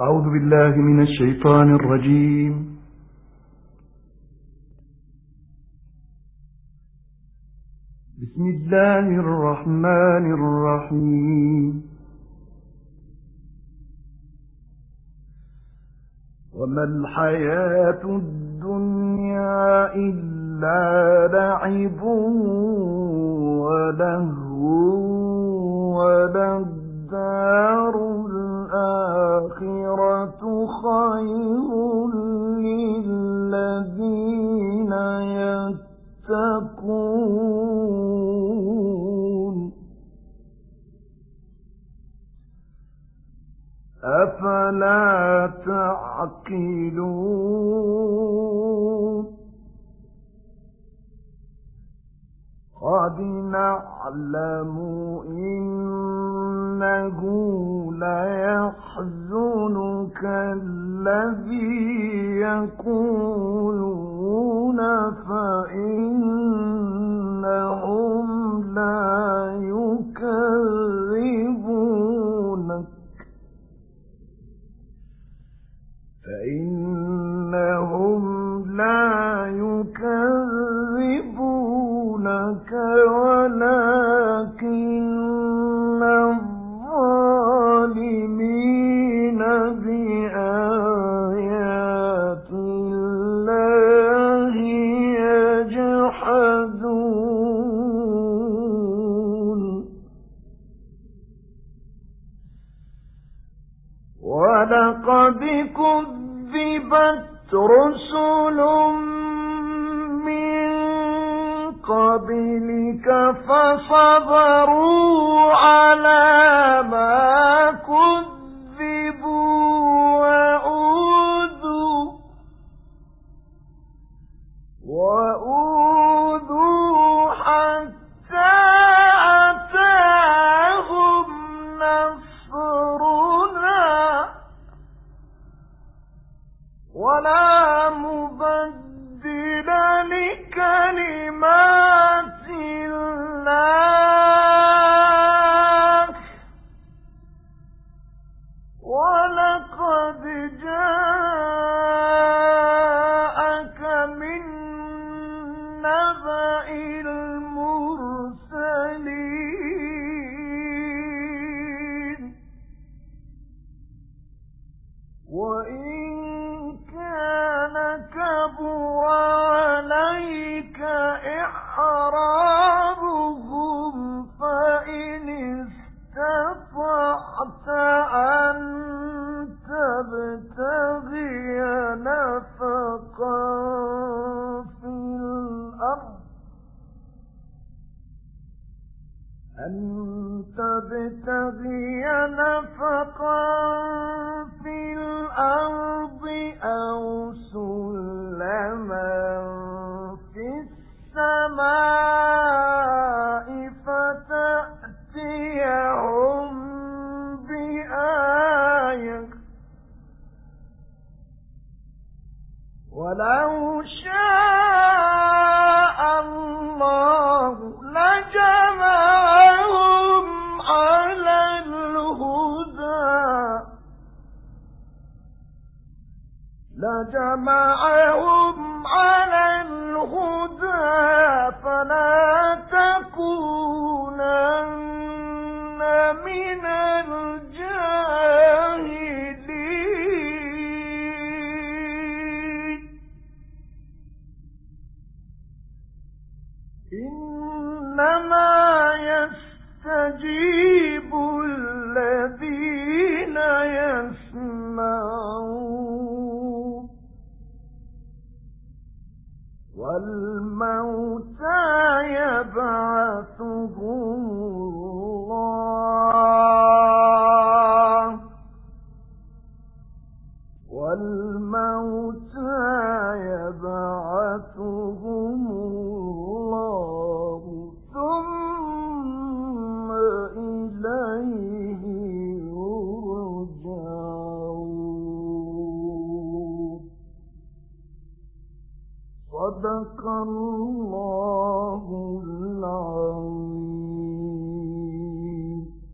أعوذ بالله من الشيطان الرجيم. بسم الله الرحمن الرحيم. وما الحياة الدنيا إلا لعب ولهو وللدار الآخرة خير للذين يتقون. أفلا تعقلون؟ قد نعلم إنه ليحزنك الذي يقولون فإنهم لا يكذبونك. فإنهم لا يكذبونك ولقد كذبت رسل من قبلك فصبروا على ما ولقد جاءك تبتغي نفقا في الأرض أو سلما في السماء فتأتيهم بآية. ولو شاء لجمعهم والموتى يبعثهم الله. والموتى يبعثهم صدق الله العظيم.